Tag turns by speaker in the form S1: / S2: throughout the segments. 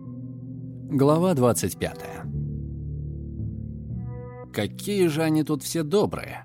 S1: Глава 25. Какие же они тут все добрые.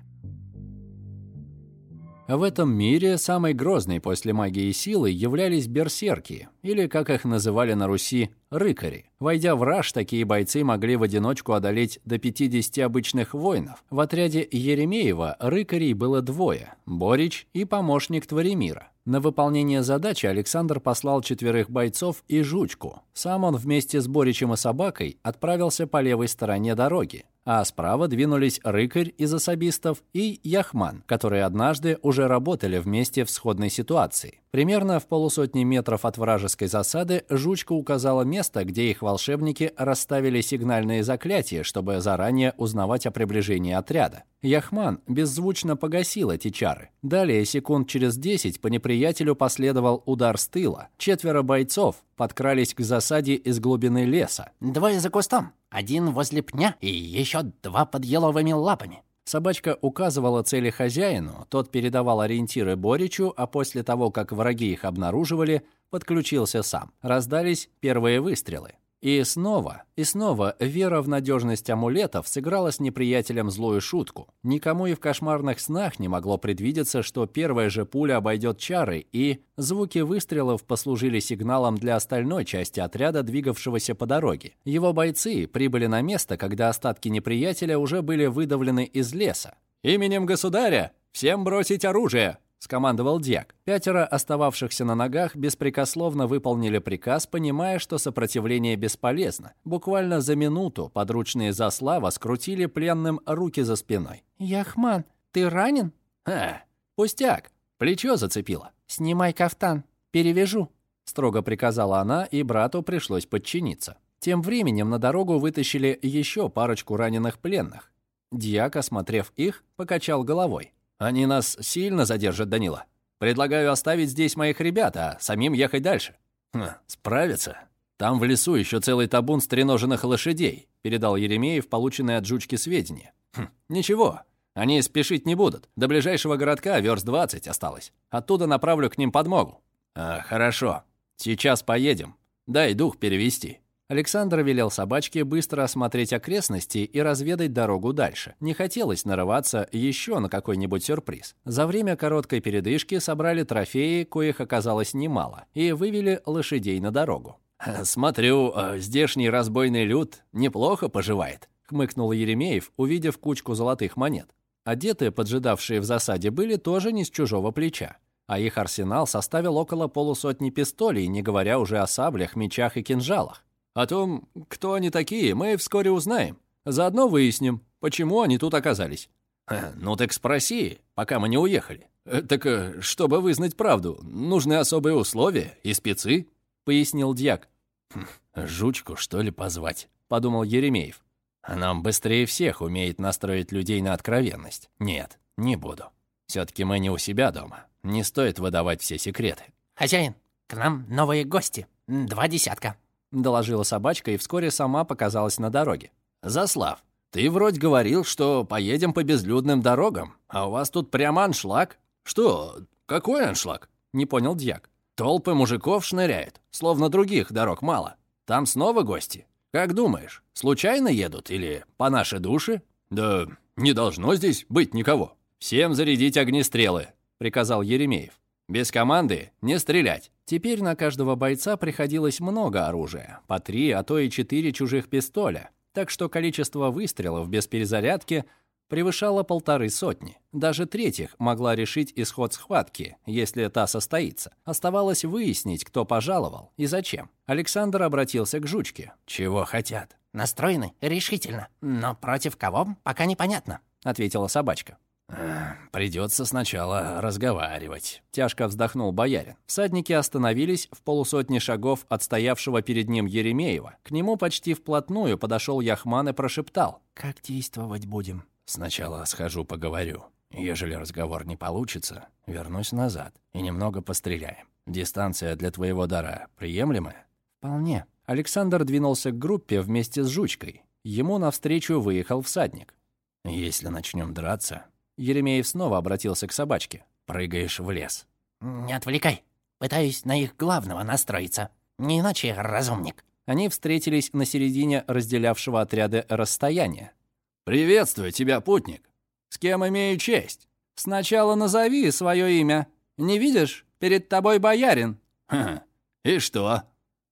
S1: В этом мире самой грозной после магии силы являлись берсерки, или, как их называли на Руси, рыкари. Войдя в раж, такие бойцы могли в одиночку одолеть до 50 обычных воинов. В отряде Еремеева рыкарей было двое – Борич и помощник Творимира. На выполнение задачи Александр послал четверых бойцов и жучку. Сам он вместе с Боричем и собакой отправился по левой стороне дороги, а справа двинулись Рыкарь из особистов и Яхман, которые однажды уже работали вместе в сходной ситуации. Примерно в полусотни метров от вражеской засады жучка указала место, где их волшебники расставили сигнальные заклятия, чтобы заранее узнавать о приближении отряда. Яхман беззвучно погасил эти чары. Далее, секунд через десять, по неприятелю последовал удар с тыла. Четверо бойцов подкрались к засаде из глубины леса.
S2: «Двое за кустом, один возле пня и еще два под еловыми лапами».
S1: Собачка указывала цели хозяину, тот передавал ориентиры Боричу, а после того, как враги их обнаруживали, подключился сам. Раздались первые выстрелы. И снова, и снова вера в надежность амулетов сыграла с неприятелем злую шутку. Никому и в кошмарных снах не могло предвидеться, что первая же пуля обойдет чары, и звуки выстрелов послужили сигналом для остальной части отряда, двигавшегося по дороге. Его бойцы прибыли на место, когда остатки неприятеля уже были выдавлены из леса. «Именем государя! Всем бросить оружие!» — скомандовал Дьяк. Пятеро остававшихся на ногах беспрекословно выполнили приказ, понимая, что сопротивление бесполезно. Буквально за минуту подручные Заслава скрутили пленным руки за спиной.
S2: «Яхман, ты ранен?»
S1: «Ха, пустяк, плечо зацепило».
S2: «Снимай кафтан, перевяжу», —
S1: строго приказала она, и брату пришлось подчиниться. Тем временем на дорогу вытащили еще парочку раненых пленных. Дьяк, осмотрев их, покачал головой. Они нас сильно задержат, Данила. Предлагаю оставить здесь моих ребят, а самим ехать дальше. Хм, справиться? Там в лесу еще целый табун стреноженных лошадей, передал Еремеев полученные от жучки сведения. Хм, ничего, они спешить не будут. До ближайшего городка верст 20 осталось. Оттуда направлю к ним подмогу. А, хорошо. Сейчас поедем. Дай дух перевести. Александр велел собачке быстро осмотреть окрестности и разведать дорогу дальше. Не хотелось нарываться еще на какой-нибудь сюрприз. За время короткой передышки собрали трофеи, коих оказалось немало, и вывели лошадей на дорогу. «Смотрю, э, здешний разбойный люд неплохо поживает», — хмыкнул Еремеев, увидев кучку золотых монет. Одетые, поджидавшие в засаде, были тоже не с чужого плеча а их арсенал составил около полусотни пистолей, не говоря уже о саблях, мечах и кинжалах. О том, кто они такие, мы вскоре узнаем. Заодно выясним, почему они тут оказались. Ну так спроси, пока мы не уехали. Э, так, э, чтобы вызнать правду, нужны особые условия и спецы, пояснил дьяк. «Хм, жучку, что ли, позвать? подумал Еремеев. Она быстрее всех умеет настроить людей на откровенность. Нет, не буду. Все-таки мы не у себя дома. Не стоит выдавать все секреты.
S2: «Хозяин, к нам новые гости. Два десятка», —
S1: доложила собачка и вскоре сама показалась на дороге. «Заслав, ты вроде говорил, что поедем по безлюдным дорогам, а у вас тут прямо аншлаг. Что? Какой аншлаг?» — не понял дьяк. «Толпы мужиков шныряют, словно других дорог мало. Там снова гости. Как думаешь, случайно едут или по нашей душе?» «Да не должно здесь быть никого. Всем зарядить огнестрелы», — приказал Еремеев. Без команды не стрелять. Теперь на каждого бойца приходилось много оружия, по три, а то и четыре чужих пистоля, так что количество выстрелов без перезарядки превышало полторы сотни. Даже третьих могла решить исход схватки, если та состоится. Оставалось выяснить, кто пожаловал и зачем. Александр обратился к жучке. «Чего хотят?»
S2: «Настроены решительно, но против кого, пока непонятно», — ответила собачка.
S1: «Придется сначала разговаривать», — тяжко вздохнул боярин. Всадники остановились в полусотни шагов от стоявшего перед ним Еремеева. К нему почти вплотную подошел Яхман и прошептал.
S2: «Как действовать будем?»
S1: «Сначала схожу поговорю. Ежели разговор не получится, вернусь назад и немного постреляем. Дистанция для твоего дара приемлемая?»
S2: «Вполне».
S1: Александр двинулся к группе вместе с Жучкой. Ему навстречу выехал всадник. «Если начнем драться, Еремеев снова обратился к собачке. «Прыгаешь в лес».
S2: «Не отвлекай. Пытаюсь на их главного настроиться. Не иначе разумник».
S1: Они встретились на середине разделявшего отряды расстояния.
S3: «Приветствую тебя, путник. С кем имею честь?»
S1: «Сначала назови свое имя. Не видишь? Перед тобой боярин».
S3: «Хм, и что?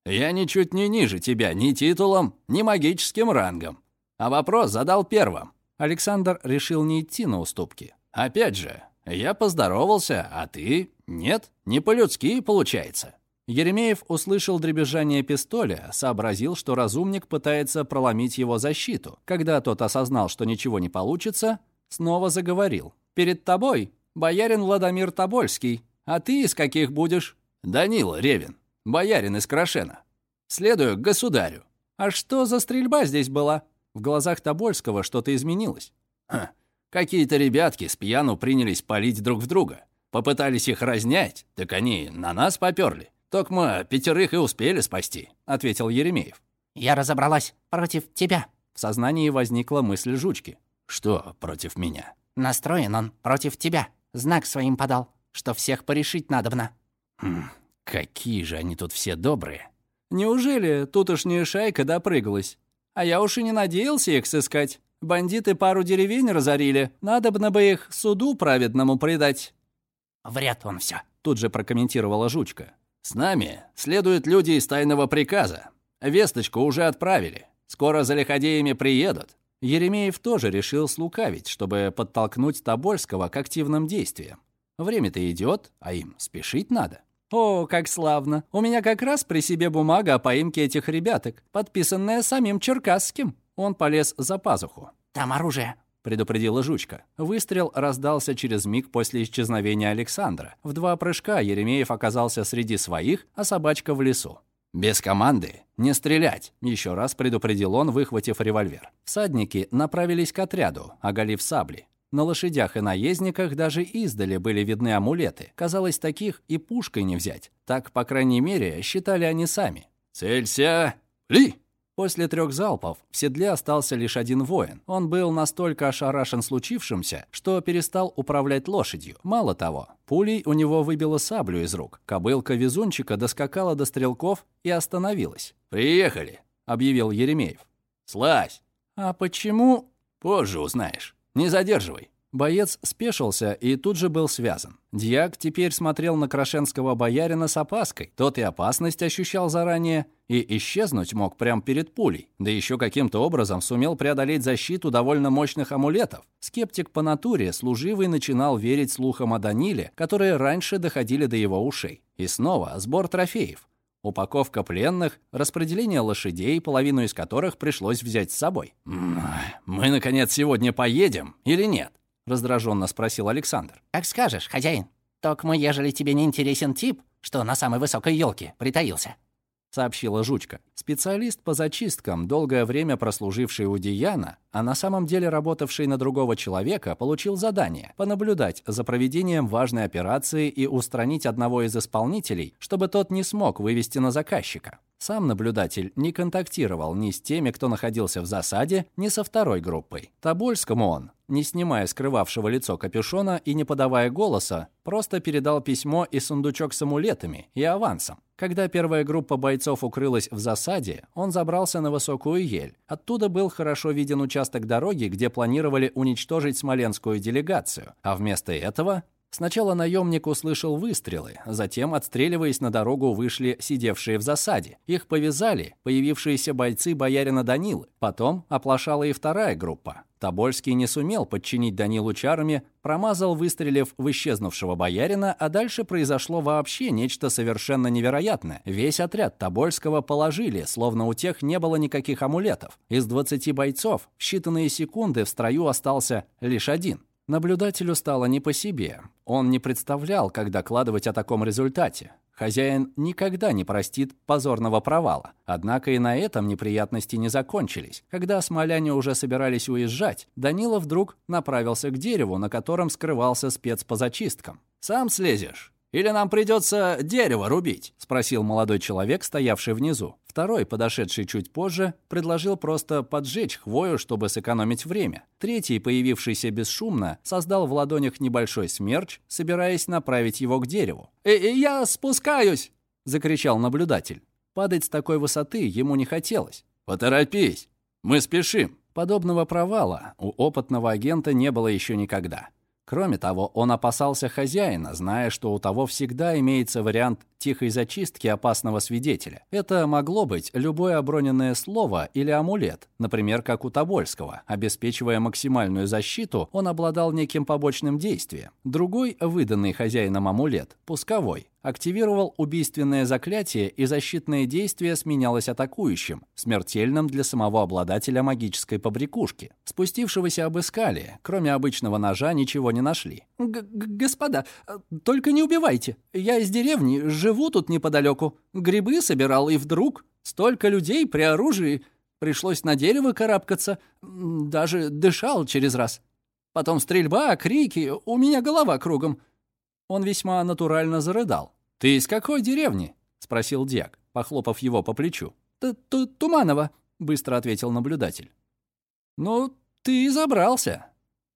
S3: Я ничуть не ниже тебя ни титулом, ни магическим рангом. А вопрос задал первым».
S1: Александр решил не идти на уступки.
S3: «Опять же, я поздоровался, а ты? Нет, не по-людски получается».
S1: Еремеев услышал дребезжание пистоля, сообразил, что разумник пытается проломить его защиту. Когда тот осознал, что ничего не получится, снова заговорил. «Перед тобой боярин Владимир Тобольский. А ты из каких будешь?»
S3: «Данила Ревин, боярин из Крашена. Следую к государю».
S1: «А что за стрельба здесь была?» В глазах Тобольского что-то изменилось.
S3: «Ха, какие-то ребятки с пьяну принялись палить друг в друга. Попытались их разнять, так они на нас поперли. Только мы пятерых и успели спасти», — ответил Еремеев.
S2: «Я разобралась против тебя».
S1: В сознании возникла мысль жучки.
S3: «Что против меня?»
S2: «Настроен он против тебя. Знак своим подал, что всех порешить надобно».
S3: Хм, какие же они тут все добрые.
S1: Неужели тутошняя шайка допрыгалась? А я уж и не надеялся их сыскать. Бандиты пару деревень разорили. Надобно бы их суду праведному предать.
S2: Вряд он все.
S1: Тут же прокомментировала жучка.
S3: С нами следуют люди из тайного приказа. Весточку уже отправили. Скоро за лиходеями приедут.
S1: Еремеев тоже решил слукавить, чтобы подтолкнуть Тобольского к активным действиям. Время-то идет, а им спешить надо. «О, как славно! У меня как раз при себе бумага о поимке этих ребяток, подписанная самим Черкасским». Он полез за пазуху.
S2: «Там оружие», —
S1: предупредила жучка. Выстрел раздался через миг после исчезновения Александра. В два прыжка Еремеев оказался среди своих, а собачка в лесу.
S3: «Без команды не стрелять!»
S1: — еще раз предупредил он, выхватив револьвер. Всадники направились к отряду, оголив сабли. На лошадях и наездниках даже издали были видны амулеты. Казалось, таких и пушкой не взять. Так, по крайней мере, считали они сами.
S3: «Целься! Ли!»
S1: После трех залпов в седле остался лишь один воин. Он был настолько ошарашен случившимся, что перестал управлять лошадью. Мало того, пулей у него выбило саблю из рук. Кобылка везунчика доскакала до стрелков и остановилась.
S3: «Приехали», — объявил Еремеев. «Слазь!»
S1: «А почему?»
S3: «Позже узнаешь. Не задерживай».
S1: Боец спешился и тут же был связан. Дьяк теперь смотрел на крашенского боярина с опаской. Тот и опасность ощущал заранее, и исчезнуть мог прямо перед пулей. Да еще каким-то образом сумел преодолеть защиту довольно мощных амулетов. Скептик по натуре, служивый, начинал верить слухам о Даниле, которые раньше доходили до его ушей. И снова сбор трофеев. Упаковка пленных, распределение лошадей, половину из которых пришлось взять с собой.
S3: «Мы, наконец, сегодня поедем или нет?»
S1: — раздраженно спросил Александр.
S2: «Как скажешь, хозяин. Только мы, ежели тебе не интересен тип, что на самой высокой елке притаился», —
S1: сообщила жучка. Специалист по зачисткам, долгое время прослуживший у Дияна, а на самом деле работавший на другого человека, получил задание понаблюдать за проведением важной операции и устранить одного из исполнителей, чтобы тот не смог вывести на заказчика. Сам наблюдатель не контактировал ни с теми, кто находился в засаде, ни со второй группой. Тобольскому он, не снимая скрывавшего лицо капюшона и не подавая голоса, просто передал письмо и сундучок с амулетами и авансом. Когда первая группа бойцов укрылась в засаде, он забрался на высокую ель. Оттуда был хорошо виден участок дороги, где планировали уничтожить смоленскую делегацию, а вместо этого Сначала наемник услышал выстрелы, затем, отстреливаясь на дорогу, вышли сидевшие в засаде. Их повязали появившиеся бойцы боярина Данилы. Потом оплошала и вторая группа. Тобольский не сумел подчинить Данилу чарами, промазал, выстрелив в исчезнувшего боярина, а дальше произошло вообще нечто совершенно невероятное. Весь отряд Тобольского положили, словно у тех не было никаких амулетов. Из 20 бойцов в считанные секунды в строю остался лишь один. Наблюдателю стало не по себе. Он не представлял, как докладывать о таком результате. Хозяин никогда не простит позорного провала. Однако и на этом неприятности не закончились. Когда смоляне уже собирались уезжать, Данила вдруг направился к дереву, на котором скрывался спец по зачисткам.
S3: «Сам слезешь? Или нам придется дерево рубить?» — спросил
S1: молодой человек, стоявший внизу. Второй, подошедший чуть позже, предложил просто поджечь хвою, чтобы сэкономить время. Третий, появившийся бесшумно, создал в ладонях небольшой смерч, собираясь направить его к дереву.
S3: «Э -э «Я спускаюсь!»
S1: — закричал наблюдатель. Падать с такой высоты ему не хотелось.
S3: «Поторопись! Мы спешим!»
S1: Подобного провала у опытного агента не было еще никогда. Кроме того, он опасался хозяина, зная, что у того всегда имеется вариант тихой зачистки опасного свидетеля. Это могло быть любое оброненное слово или амулет, например, как у Тобольского. Обеспечивая максимальную защиту, он обладал неким побочным действием. Другой, выданный хозяином амулет, пусковой, активировал убийственное заклятие, и защитное действие сменялось атакующим, смертельным для самого обладателя магической побрякушки. Спустившегося обыскали, кроме обычного ножа ничего не нашли.
S4: Г «Господа, только не убивайте. Я из деревни, живу тут неподалеку. Грибы собирал, и вдруг столько людей при оружии. Пришлось на дерево карабкаться, даже дышал через раз. Потом стрельба, крики, у меня голова кругом».
S1: Он весьма натурально зарыдал. «Ты из какой деревни?» — спросил Дьяк, похлопав его по плечу.
S4: Т «Туманово», —
S1: быстро ответил наблюдатель. «Ну, ты и забрался.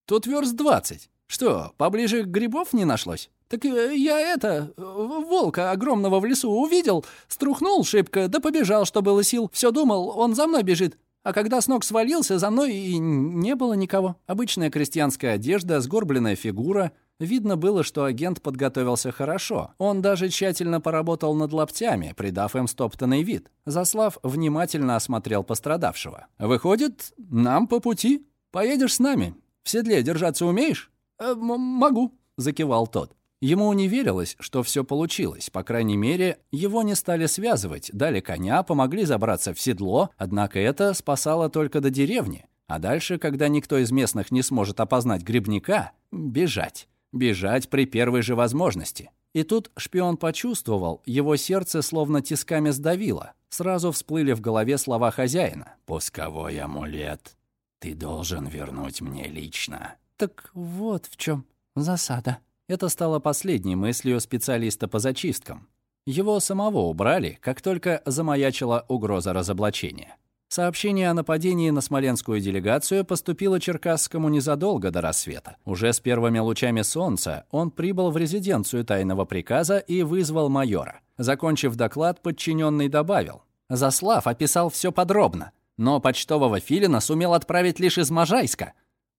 S1: Тут верст двадцать. Что, поближе грибов не нашлось?»
S4: «Так э, я это, волка огромного в лесу увидел, струхнул шибко, да побежал, что было сил. Все думал, он за мной бежит. А когда с ног свалился, за мной и не было никого.
S1: Обычная крестьянская одежда, сгорбленная фигура — Видно было, что агент подготовился хорошо. Он даже тщательно поработал над лаптями, придав им стоптанный вид. Заслав внимательно осмотрел пострадавшего. «Выходит, нам по пути. Поедешь с нами. В седле держаться умеешь?»
S4: э, «Могу», —
S1: закивал тот. Ему не верилось, что все получилось. По крайней мере, его не стали связывать, дали коня, помогли забраться в седло, однако это спасало только до деревни. А дальше, когда никто из местных не сможет опознать грибника, бежать. Бежать при первой же возможности. И тут шпион почувствовал, его сердце словно тисками сдавило. Сразу всплыли в голове слова хозяина.
S3: «Пусковой амулет. Ты должен вернуть мне лично».
S4: «Так вот в чем засада».
S1: Это стало последней мыслью специалиста по зачисткам. Его самого убрали, как только замаячила угроза разоблачения. Сообщение о нападении на смоленскую делегацию поступило Черкасскому незадолго до рассвета. Уже с первыми лучами солнца он прибыл в резиденцию тайного приказа и вызвал майора. Закончив доклад, подчиненный добавил. Заслав описал все подробно, но почтового филина сумел отправить лишь из Можайска.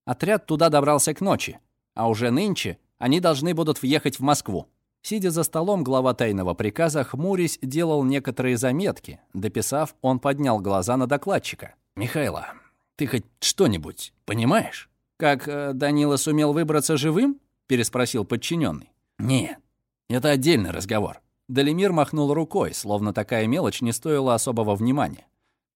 S1: Отряд туда добрался к ночи, а уже нынче они должны будут въехать в Москву. Сидя за столом, глава тайного приказа, хмурясь, делал некоторые заметки. Дописав, он поднял глаза на докладчика.
S3: «Михайло, ты хоть что-нибудь понимаешь?»
S1: «Как э, Данила сумел выбраться живым?» — переспросил подчиненный.
S3: «Нет, это отдельный разговор».
S1: Далимир махнул рукой, словно такая мелочь не стоила особого внимания.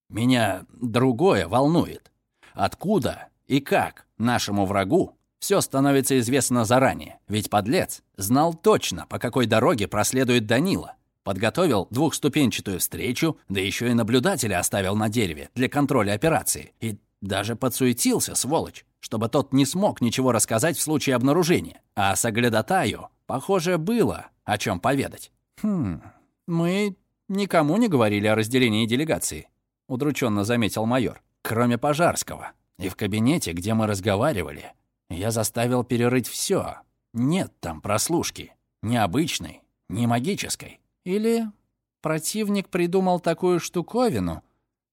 S3: «Меня другое волнует. Откуда и как нашему врагу все становится известно заранее, ведь подлец знал точно, по какой дороге проследует Данила. Подготовил двухступенчатую встречу, да еще и наблюдателя оставил на дереве для контроля операции. И даже подсуетился, сволочь, чтобы тот не смог ничего рассказать в случае обнаружения. А Саглядатаю, похоже, было о чем поведать.
S1: «Хм, мы никому не говорили о разделении делегации», — удрученно заметил майор.
S3: «Кроме Пожарского. И в кабинете, где мы разговаривали, я заставил перерыть все. Нет там прослушки. Ни обычной, ни магической.
S4: Или противник придумал такую штуковину,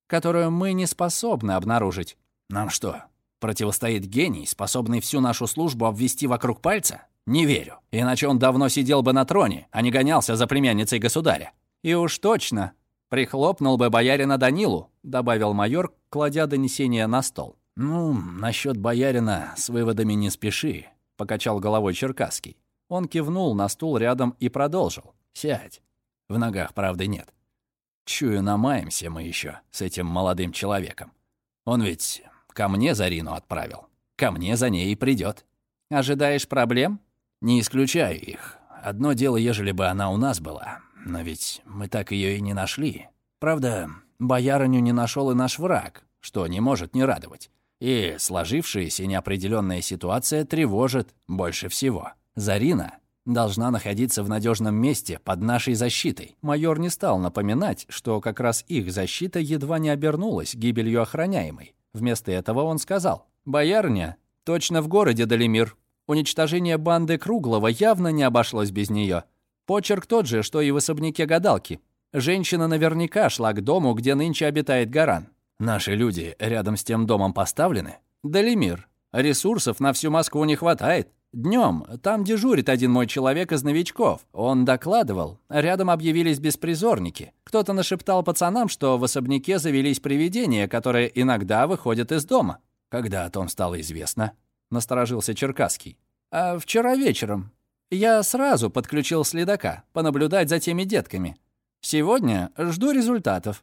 S4: которую мы не способны обнаружить.
S3: Нам что, противостоит гений, способный всю нашу службу обвести вокруг пальца? Не верю. Иначе он давно сидел бы на троне, а не гонялся за племянницей государя.
S1: И уж точно прихлопнул бы боярина Данилу, добавил майор, кладя донесение на стол.
S3: «Ну, насчет боярина с выводами не спеши», — покачал головой Черкасский.
S1: Он кивнул на стул рядом и продолжил.
S3: «Сядь. В ногах правды нет. Чую, намаемся мы еще с этим молодым человеком. Он ведь ко мне Зарину отправил. Ко мне за ней и придет.
S1: Ожидаешь проблем?
S3: Не исключаю их. Одно дело, ежели бы она у нас была. Но ведь мы так ее и не нашли. Правда, боярыню не нашел и наш враг, что не может не радовать. И сложившаяся неопределенная ситуация тревожит больше всего. Зарина должна находиться в надежном месте под нашей защитой.
S1: Майор не стал напоминать, что как раз их защита едва не обернулась гибелью охраняемой. Вместо этого он сказал, «Боярня, точно в городе Далимир. Уничтожение банды Круглого явно не обошлось без нее. Почерк тот же, что и в особняке гадалки. Женщина наверняка шла к дому, где нынче обитает Гаран. Наши люди рядом с тем домом поставлены. Далимир. Ресурсов на всю Москву не хватает. Днем там дежурит один мой человек из новичков. Он докладывал. Рядом объявились беспризорники. Кто-то нашептал пацанам, что в особняке завелись привидения, которые иногда выходят из дома. Когда о том стало известно, насторожился Черкасский. А вчера вечером. Я сразу подключил следака, понаблюдать за теми детками. Сегодня жду результатов.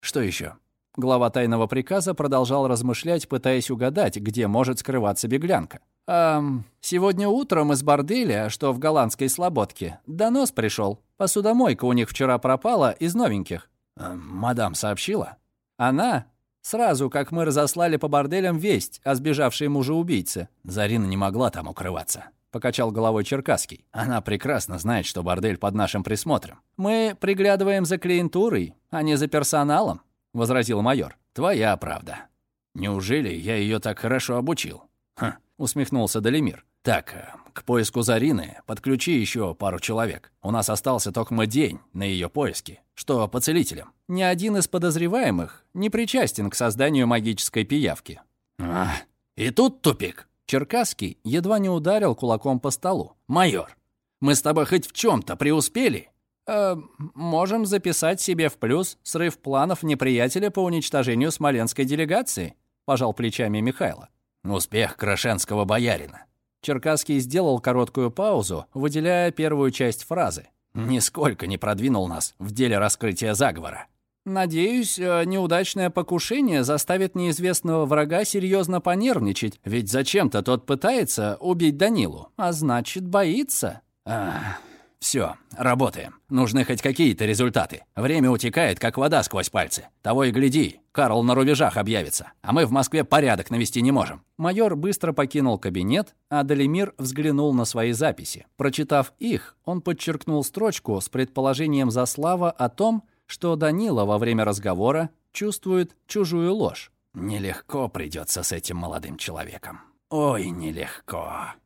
S1: Что еще? Глава тайного приказа продолжал размышлять, пытаясь угадать, где может скрываться беглянка. «Эм, сегодня утром из борделя, что в голландской слободке, донос пришел. Посудомойка у них вчера пропала из новеньких». Эм, «Мадам сообщила?» «Она Сразу, как мы разослали по борделям весть о сбежавшей мужа-убийце. Зарина не могла там укрываться. Покачал головой Черкасский. Она прекрасно знает, что бордель под нашим присмотром. Мы приглядываем за клиентурой, а не за персоналом, возразил майор. Твоя правда. Неужели я ее так хорошо обучил? Ха, усмехнулся Далимир. Так, э, к поиску Зарины подключи еще пару человек. У нас остался только день на ее поиски. Что по целителям? Ни один из подозреваемых не причастен к созданию магической пиявки. А, и тут тупик. Черкасский едва не ударил кулаком по столу. «Майор, мы с тобой хоть в чем-то преуспели?» Э, «Можем записать себе в плюс срыв планов неприятеля по уничтожению смоленской делегации», пожал плечами Михайло. «Успех крашенского боярина». Черкасский сделал короткую паузу, выделяя первую часть фразы. «Нисколько не продвинул нас в деле раскрытия заговора». Надеюсь, э, неудачное покушение заставит неизвестного врага серьезно понервничать, ведь зачем-то тот пытается убить Данилу, а значит, боится. Ах, все, работаем. Нужны хоть какие-то результаты. Время утекает, как вода сквозь пальцы. Того и гляди, Карл на рубежах объявится, а мы в Москве порядок навести не можем. Майор быстро покинул кабинет, а Далимир взглянул на свои записи. Прочитав их, он подчеркнул строчку с предположением Заслава о том, что Данила во время разговора чувствует чужую ложь. Нелегко придется с этим молодым человеком. Ой, нелегко.